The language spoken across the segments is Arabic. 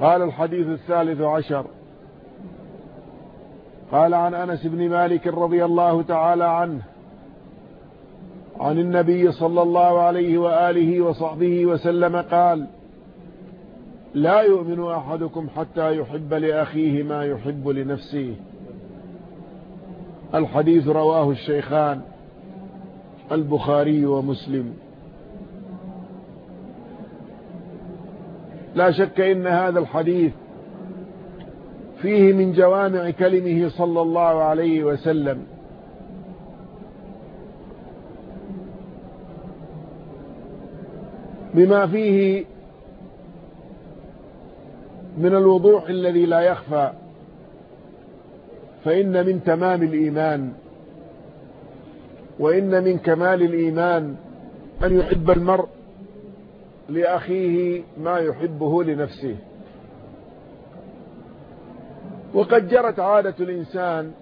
قال الحديث الثالث عشر. قال عن أنس بن مالك رضي الله تعالى عنه عن النبي صلى الله عليه وآله وصحبه وسلم قال لا يؤمن أحدكم حتى يحب لأخيه ما يحب لنفسه. الحديث رواه الشيخان البخاري ومسلم. لا شك إن هذا الحديث فيه من جوامع كلمه صلى الله عليه وسلم. بما فيه من الوضوح الذي لا يخفى فإن من تمام الإيمان وإن من كمال الإيمان أن يحب المرء لأخيه ما يحبه لنفسه. وقد جرت عادة الإنسان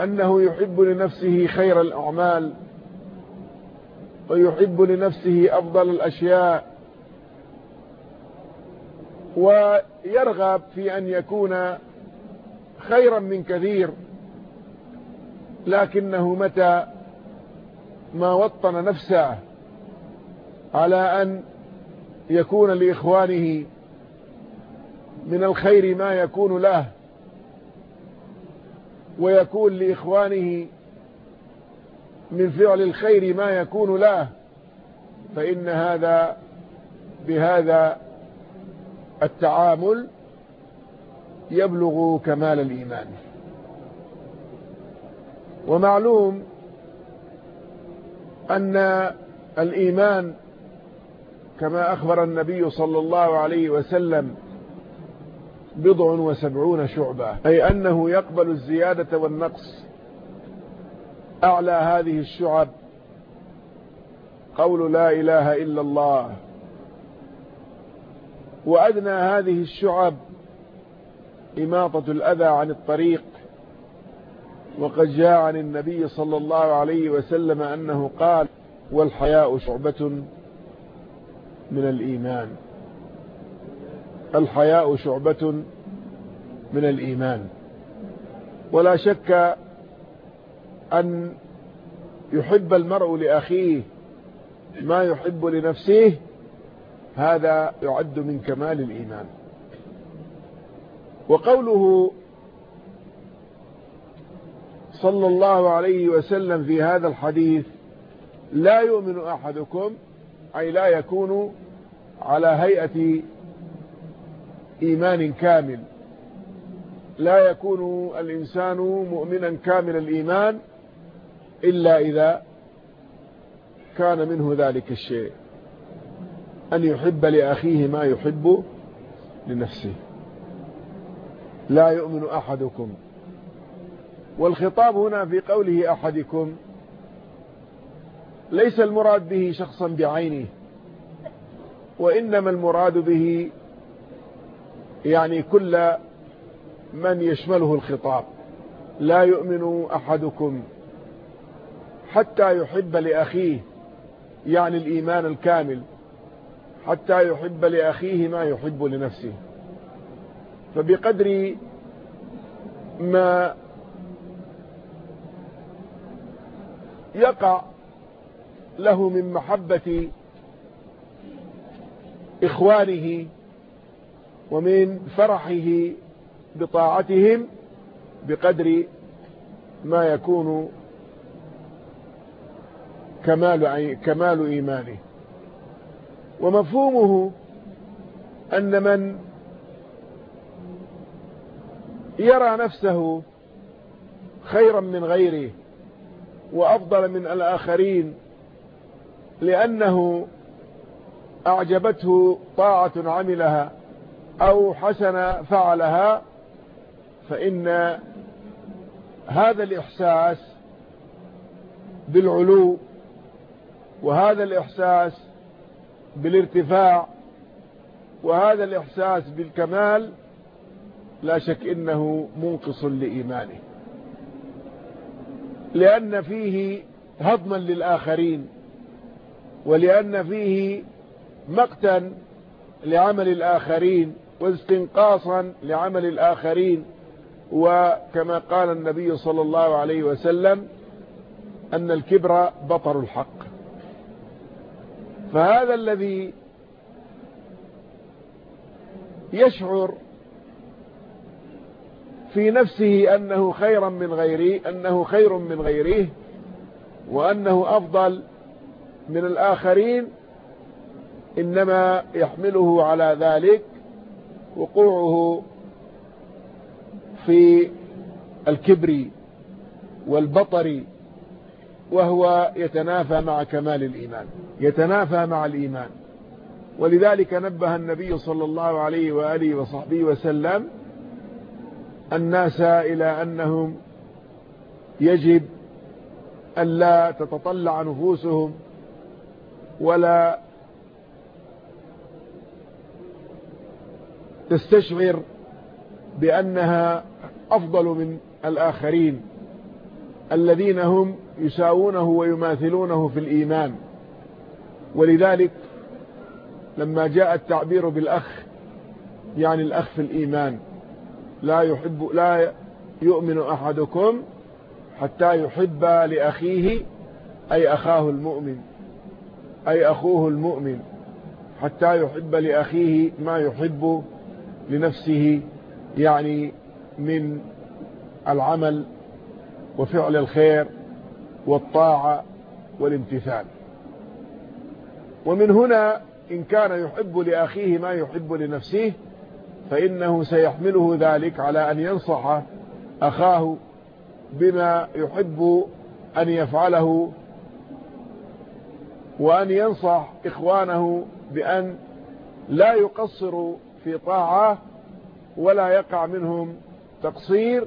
أنه يحب لنفسه خير الأعمال ويحب لنفسه أفضل الأشياء ويرغب في أن يكون خيرا من كثير لكنه متى ما وطن نفسه. على أن يكون لإخوانه من الخير ما يكون له ويكون لإخوانه من فعل الخير ما يكون له فإن هذا بهذا التعامل يبلغ كمال الإيمان. ومعلوم أن الإيمان كما أخبر النبي صلى الله عليه وسلم بضع وسبعون شعبة أي أنه يقبل الزيادة والنقص أعلى هذه الشعب. قول لا إله إلا الله. وأدنى هذه الشعب إماطة الأذى عن الطريق. وقد جاء عن النبي صلى الله عليه وسلم أنه قال والحياء شعبة. من الإيمان. الحياء شعبة من الإيمان. ولا شك أن يحب المرء لأخيه ما يحب لنفسه هذا يعد من كمال الإيمان. وقوله صلى الله عليه وسلم في هذا الحديث لا يؤمن أحدكم أي لا يكون على هيئة إيمان كامل. لا يكون الإنسان مؤمنا كامل الإيمان إلا إذا كان منه ذلك الشيء أن يحب لأخيه ما يحب لنفسه. لا يؤمن أحدكم. والخطاب هنا في قوله أحدكم ليس المراد به شخصا بعينه وإنما المراد به يعني كل من يشمله الخطاب. لا يؤمن أحدكم حتى يحب لأخيه يعني الإيمان الكامل حتى يحب لأخيه ما يحب لنفسه. فبقدر ما يقع له من محبة إخوانه ومن فرحه بطاعتهم بقدر ما يكون كمال, كمال إيمانه. ومفهومه أن من يرى نفسه خيرا من غيره وأفضل من الآخرين لأنه أعجبته طاعة عملها أو حسن فعلها فإن هذا الإحساس بالعلو وهذا الإحساس بالارتفاع وهذا الإحساس بالكمال لا شك إنه منقص لإيمانه. لأن فيه هضما للآخرين. ولأن فيه مقتا لعمل الآخرين واستنقاصا لعمل الآخرين وكما قال النبي صلى الله عليه وسلم أن الكبر بطر الحق. فهذا الذي يشعر في نفسه أنه خيرا من غيره أنه خير من غيره وأنه أفضل من الآخرين إنما يحمله على ذلك وقوعه في الكبر والبطر وهو يتنافى مع كمال الإيمان يتنافى مع الإيمان. ولذلك نبه النبي صلى الله عليه وآله وصحبه وسلم الناس إلى أنهم يجب أن لا تتطلع نفوسهم ولا تستشعر بأنها أفضل من الآخرين الذين هم يساوونه ويماثلونه في الإيمان. ولذلك لما جاء التعبير بالأخ يعني الأخ في الإيمان لا يحب لا يؤمن أحدكم حتى يحب لأخيه أي أخاه المؤمن. أي أخوه المؤمن حتى يحب لأخيه ما يحب لنفسه يعني من العمل وفعل الخير والطاعة والامتثال. ومن هنا إن كان يحب لأخيه ما يحب لنفسه فإنه سيحمله ذلك على أن ينصح أخاه بما يحب أن يفعله وأن ينصح إخوانه بأن لا يقصروا في طاعة ولا يقع منهم تقصير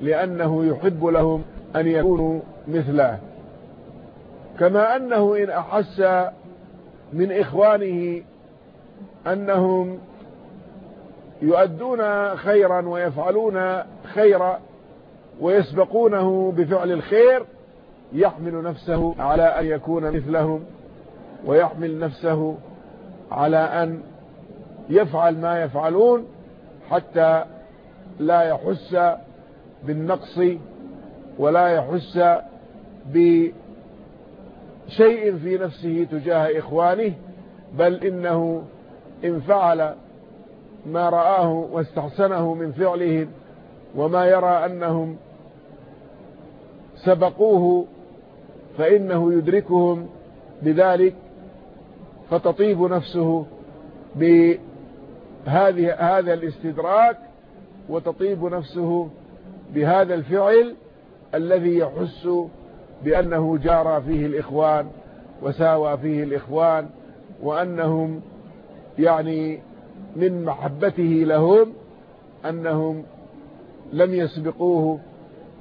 لأنه يحب لهم أن يكونوا مثله. كما أنه إن أحس من إخوانه أنهم يؤدون خيرا ويفعلون خيرا ويسبقونه بفعل الخير يحمل نفسه على أن يكون مثلهم. ويحمل نفسه على أن يفعل ما يفعلون حتى لا يحس بالنقص ولا يحس بشيء في نفسه تجاه إخوانه بل إنه إن فعل ما رآه واستحسنه من فعلهم وما يرى أنهم سبقوه فإنه يدركهم بذلك فتطيب نفسه بهذه هذا الاستدراك وتطيب نفسه بهذا الفعل الذي يحس بأنه جارى فيه الإخوان وساوى فيه الإخوان وأنهم يعني من محبته لهم أنهم لم يسبقوه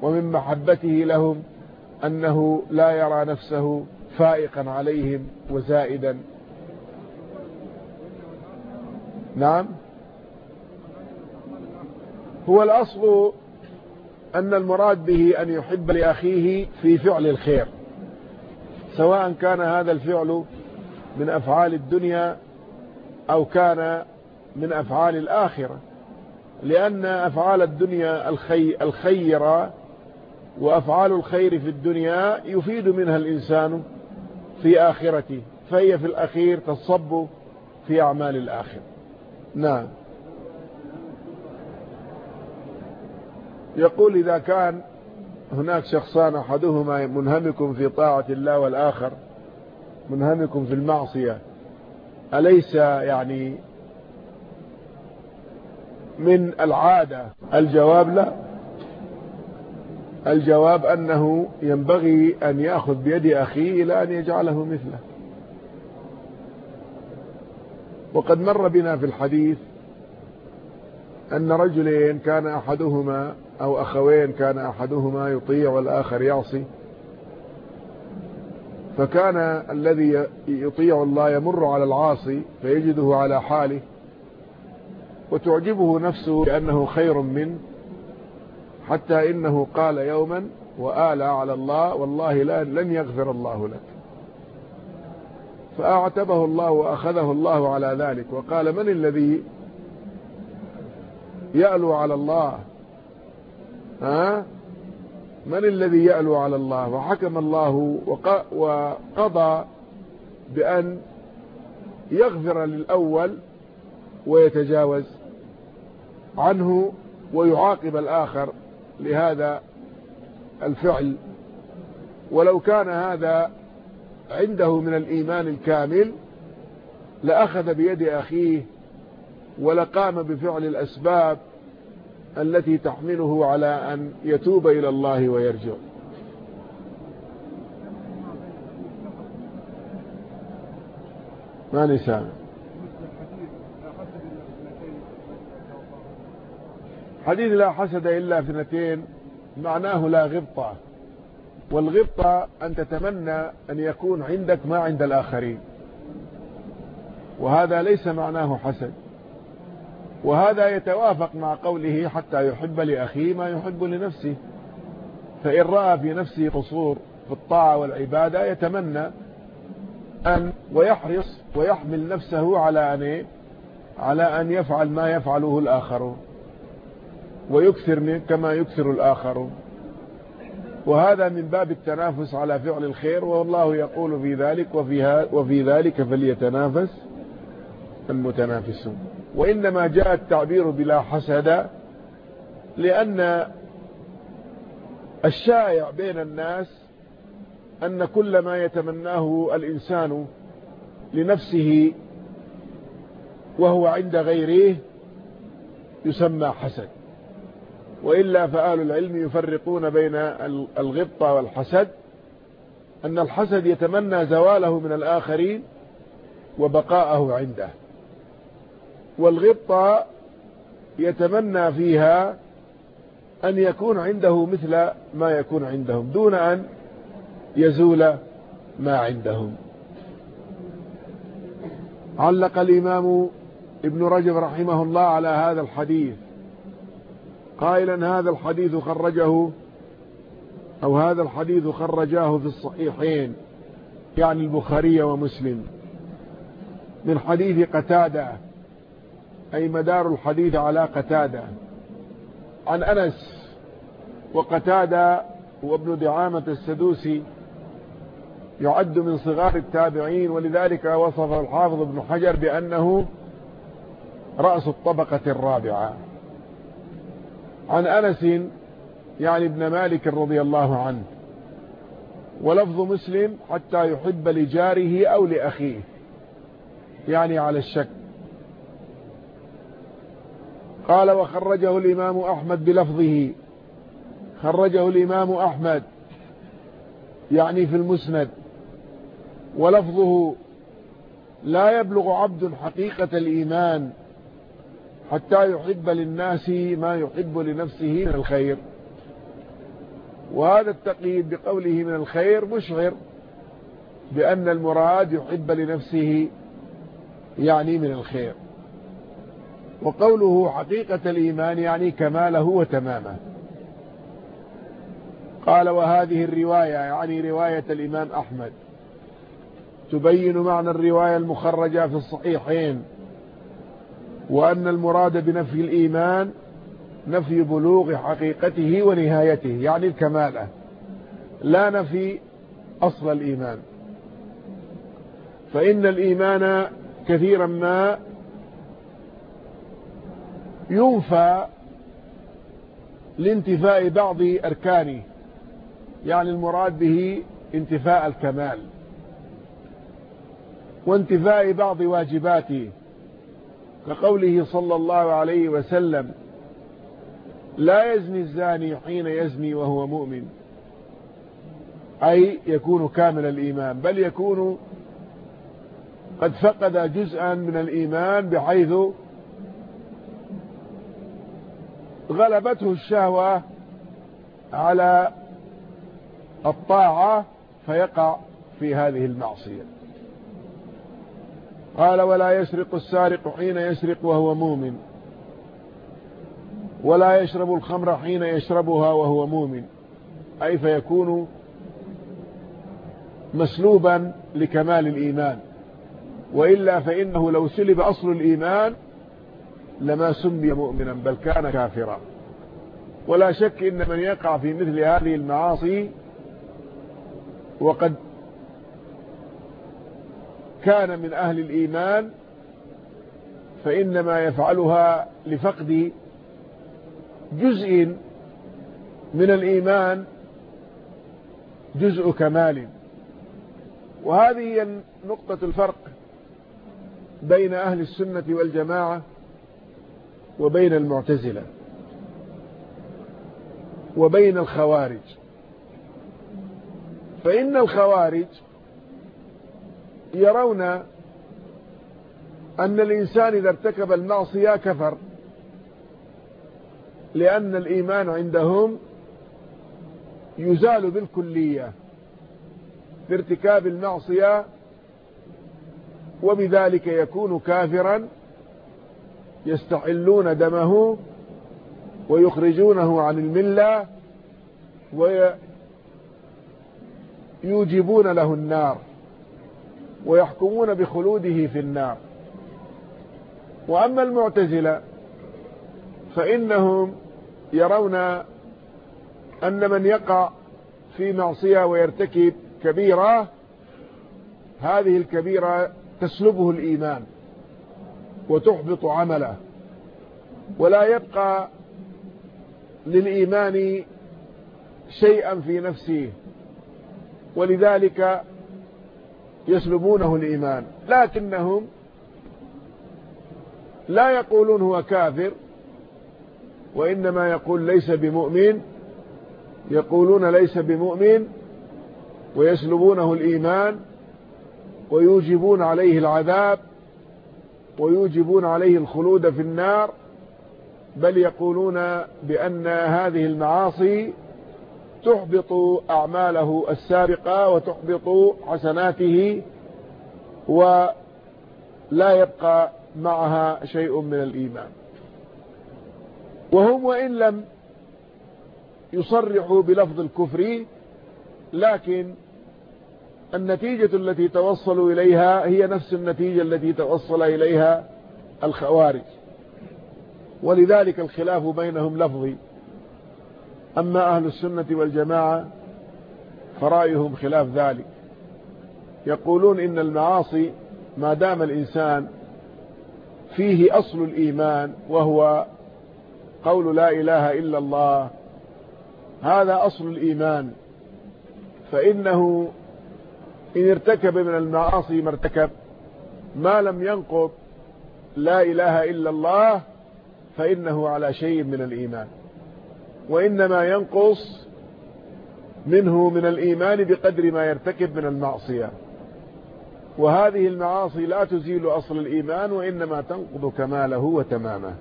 ومن محبته لهم أنه لا يرى نفسه فائقا عليهم وزائدا نعم. هو الأصل أن المراد به أن يحب لأخيه في فعل الخير. سواء كان هذا الفعل من أفعال الدنيا أو كان من أفعال الآخرة. لأن أفعال الدنيا الخي الخيرة وأفعال الخير في الدنيا يفيد منها الإنسان في آخرته فهي في الأخير تصب في أعمال الآخر نعم. يقول إذا كان هناك شخصان أحدهما منهمك في طاعة الله والآخر منهمك في المعصية أليس يعني من العادة؟ الجواب لا. الجواب أنه ينبغي أن يأخذ بيد أخيه إلى أن يجعله مثله. وقد مر بنا في الحديث أن رجلين كان أحدهما أو أخوين كان أحدهما يطيع والآخر يعصي. فكان الذي يطيع الله يمر على العاصي فيجده على حاله وتعجبه نفسه لأنه خير منه حتى إنه قال يوما وآلى على الله والله لن يغفر الله لك. فأعتبه الله وأخذه الله على ذلك. وقال من الذي يألو على الله؟ ها؟ من الذي يألو على الله؟ وحكم الله وقضى بأن يغفر للأول ويتجاوز عنه ويعاقب الآخر. لهذا الفعل. ولو كان هذا عنده من الإيمان الكامل لأخذ بيد أخيه ولقام بفعل الأسباب التي تحمله على أن يتوب إلى الله ويرجع. ما نسامع حديث لا حسد إلا في اثنتين معناه لا غبطة. والغبطة أن تتمنى أن يكون عندك ما عند الآخرين. وهذا ليس معناه حسد. وهذا يتوافق مع قوله حتى يحب لأخيه ما يحب لنفسه. فإن رأى في نفسه قصور في الطاعة والعبادة يتمنى أن ويحرص ويحمل نفسه على أن إيه؟ على أن يفعل ما يفعله الآخرون. ويكثر كما يكثر الآخرون. وهذا من باب التنافس على فعل الخير والله يقول في ذلك وفي, وفي ذلك فليتنافس المتنافسون. وإنما جاء التعبير بلا حسد لأن الشائع بين الناس أن كل ما يتمناه الإنسان لنفسه وهو عند غيره يسمى حسد. وإلا فأهل العلم يفرقون بين الغبطة والحسد أن الحسد يتمنى زواله من الآخرين وبقاءه عنده. والغبطة يتمنى فيها أن يكون عنده مثل ما يكون عندهم دون أن يزول ما عندهم. علق الإمام ابن رجب رحمه الله على هذا الحديث. قائلا هذا الحديث خرجه أو هذا الحديث خرجاه في الصحيحين يعني البخاري ومسلم. من حديث قتادة أي مدار الحديث على قتادة. عن أنس وقتادة وابن دعامة السدوسي يعد من صغار التابعين ولذلك وصف الحافظ ابن حجر بأنه رأس الطبقة الرابعة. عن أنس يعني ابن مالك رضي الله عنه. ولفظ مسلم حتى يحب لجاره أو لأخيه. يعني على الشك. قال وخرجه الإمام أحمد بلفظه. خرجه الإمام أحمد. يعني في المسند. ولفظه لا يبلغ عبد حقيقة الإيمان حتى يحب للناس ما يحب لنفسه من الخير. وهذا التقييد بقوله من الخير مشعر بأن المراد يحب لنفسه يعني من الخير. وقوله حقيقة الإيمان يعني كماله وتمامه. قال وهذه الرواية يعني رواية الإمام أحمد. تبين معنى الرواية المخرجة في الصحيحين. وأن المراد بنفي الإيمان نفي بلوغ حقيقته ونهايته يعني الكمالة لا نفي أصل الإيمان. فإن الإيمان كثيرا ما ينفى لانتفاء بعض أركانه يعني المراد به انتفاء الكمال وانتفاء بعض واجباته. كقوله صلى الله عليه وسلم لا يزني الزاني حين يزني وهو مؤمن. أي يكون كامل الإيمان بل يكون قد فقد جزءا من الإيمان بحيث غلبته الشهوة على الطاعة فيقع في هذه المعصية. قال ولا يسرق السارق حين يسرق وهو مؤمن. ولا يشرب الخمر حين يشربها وهو مؤمن. أي فيكون مسلوبا لكمال الإيمان. وإلا فإنه لو سلب أصل الإيمان لما سمي مؤمنا بل كان كافرا. ولا شك إن من يقع في مثل هذه المعاصي وقد كان من أهل الإيمان فإنما يفعلها لفقد جزء من الإيمان جزء كمال. وهذه هي نقطة الفرق بين أهل السنة والجماعة وبين المعتزلة وبين الخوارج. فإن الخوارج يرون أن الإنسان إذا ارتكب المعصية كفر لأن الإيمان عندهم يزال بالكلية بارتكاب المعصية وبذلك يكون كافرا يستحلون دمه ويخرجونه عن الملة ويوجبون له النار. ويحكمون بخلوده في النار. وأما المعتزلة فإنهم يرون أن من يقع في معصية ويرتكب كبيرة هذه الكبيرة تسلبه الإيمان وتحبط عمله ولا يبقى للإيمان شيئا في نفسه. ولذلك يسلبونه الإيمان. لكنهم لا يقولون هو كافر وإنما يقول ليس بمؤمن يقولون ليس بمؤمن ويسلبونه الإيمان ويوجبون عليه العذاب ويوجبون عليه الخلود في النار بل يقولون بأن هذه المعاصي تحبط أعماله السابقة وتحبط حسناته ولا يبقى معها شيء من الإيمان. وهم وإن لم يصرحوا بلفظ الكفر لكن النتيجة التي توصلوا إليها هي نفس النتيجة التي توصل إليها الخوارج. ولذلك الخلاف بينهم لفظي. أما أهل السنة والجماعة فرأيهم خلاف ذلك. يقولون إن المعاصي ما دام الإنسان فيه أصل الإيمان وهو قول لا إله إلا الله هذا أصل الإيمان. فإنه إن ارتكب من المعاصي ما ارتكب ما لم ينقض لا إله إلا الله فإنه على شيء من الإيمان. وإنما ينقص منه من الإيمان بقدر ما يرتكب من المعصية. وهذه المعاصي لا تزيل أصل الإيمان وإنما تنقض كماله وتمامه.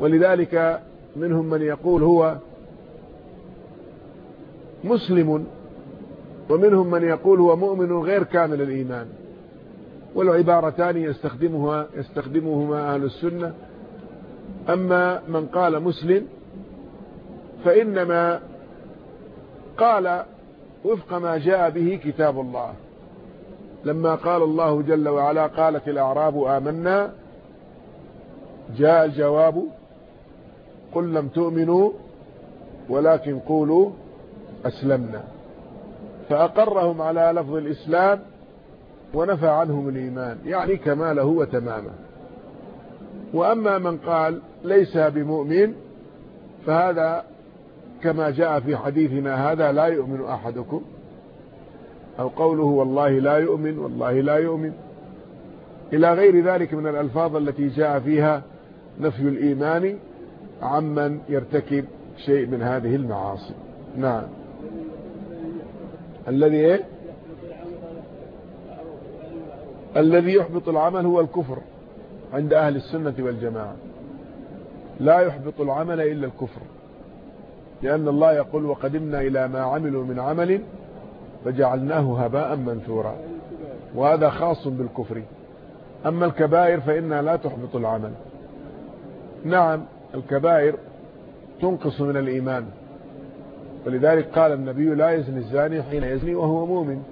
ولذلك منهم من يقول هو مسلم ومنهم من يقول هو مؤمن غير كامل الإيمان. والعبارتان يستخدمها يستخدمهما أهل السنة. أما من قال مسلم فإنما قال وفق ما جاء به كتاب الله. لما قال الله جل وعلا قالت الأعراب آمنا جاء الجواب قل لم تؤمنوا ولكن قولوا أسلمنا. فأقرهم على لفظ الإسلام ونفى عنهم الإيمان يعني كماله وتمامه. وأما من قال ليس بمؤمن فهذا كما جاء في حديثنا هذا لا يؤمن أحدكم أو قوله والله لا يؤمن والله لا يؤمن. إلى غير ذلك من الألفاظ التي جاء فيها نفي الإيمان عمن يرتكب شيء من هذه المعاصي. نعم. الذي إيه؟ الذي يحبط العمل هو الكفر عند أهل السنة والجماعة. لا يحبط العمل إلا الكفر. لأن الله يقول وقدمنا إلى ما عملوا من عمل فجعلناه هباء منثورا. وهذا خاص بالكفر. أما الكبائر فإنها لا تحبط العمل. نعم الكبائر تنقص من الإيمان. ولذلك قال النبي لا يزني الزاني حين يزني وهو مؤمن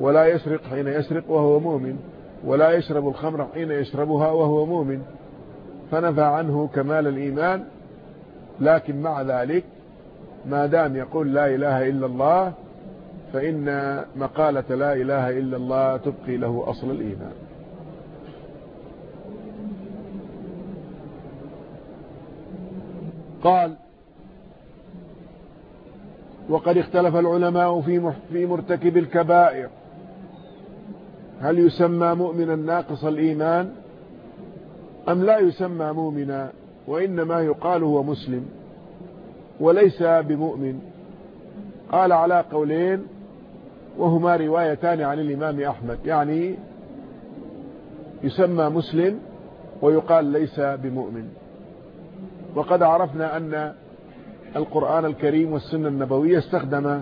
ولا يسرق حين يسرق وهو مؤمن ولا يشرب الخمر حين يشربها وهو مؤمن. فنفى عنه كمال الإيمان لكن مع ذلك ما دام يقول لا إله إلا الله فإن مقالة لا إله إلا الله تبقي له أصل الإيمان. قال وقد اختلف العلماء في في مرتكب الكبائر. هل يسمى مؤمنا ناقص الإيمان؟ أم لا يسمى مؤمنا؟ وإنما يقال هو مسلم. وليس بمؤمن. قال على قولين وهما روايتان عن الإمام أحمد. يعني يسمى مسلم ويقال ليس بمؤمن. وقد عرفنا أن القرآن الكريم والسنة النبوية استخدم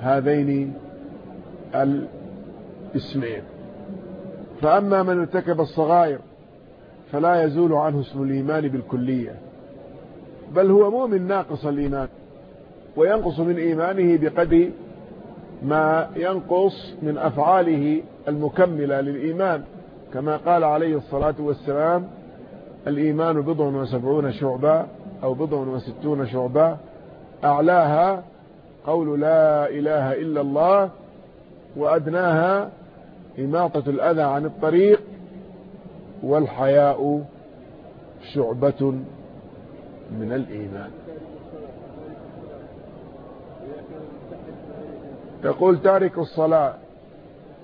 هذين الاسمين. فأما من ارتكب الصغائر فلا يزول عنه اسم الإيمان بالكلية. بل هو مؤمن ناقص الإيمان وينقص من إيمانه بقدر ما ينقص من أفعاله المكملة للإيمان. كما قال عليه الصلاة والسلام الإيمان بضع وسبعون شعبة أو بضع وستون شعبة أعلاها قول لا إله إلا الله وأدناها إماطة الأذى عن الطريق والحياء شعبة. من الإيمان. يقول تارك الصلاة.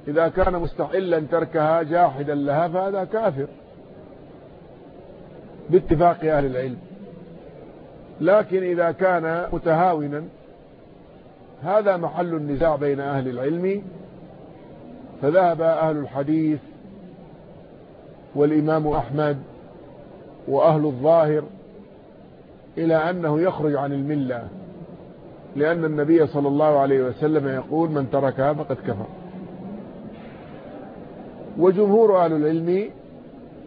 إذا كان مستحلا تركها جاحدا لها فهذا كافر. باتفاق أهل العلم. لكن إذا كان متهاونا هذا محل النزاع بين أهل العلم. فذهب أهل الحديث والإمام أحمد وأهل الظاهر إلى أنه يخرج عن الملة لأن النبي صلى الله عليه وسلم يقول من تركها فقد كفر. وجمهور أهل العلم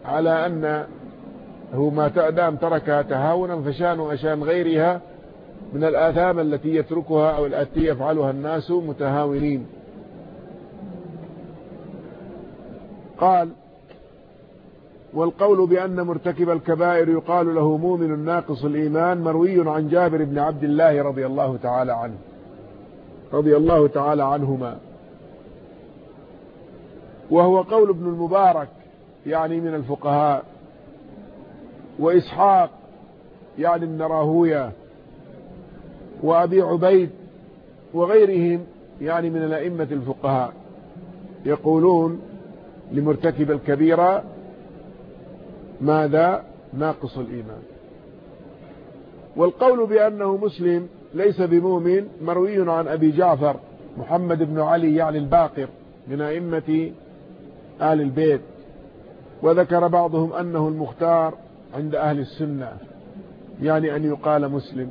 على أن هو ما دام تركها تهاونا فشان وشان غيرها من الآثام التي يتركها أو التي يفعلها الناس متهاونين. قال والقول بأن مرتكب الكبائر يقال له مؤمن ناقص الإيمان مروي عن جابر بن عبد الله رضي الله تعالى عنه. رضي الله تعالى عنهما. وهو قول ابن المبارك يعني من الفقهاء. وإسحاق يعني ابن راهوية وأبي عبيد وغيرهم يعني من الأئمة الفقهاء. يقولون لمرتكب الكبيرة ماذا؟ ناقص الإيمان. والقول بأنه مسلم ليس بمؤمن مروي عن أبي جعفر محمد بن علي يعني الباقر من أئمة آل البيت. وذكر بعضهم أنه المختار عند أهل السنة يعني أن يقال مسلم.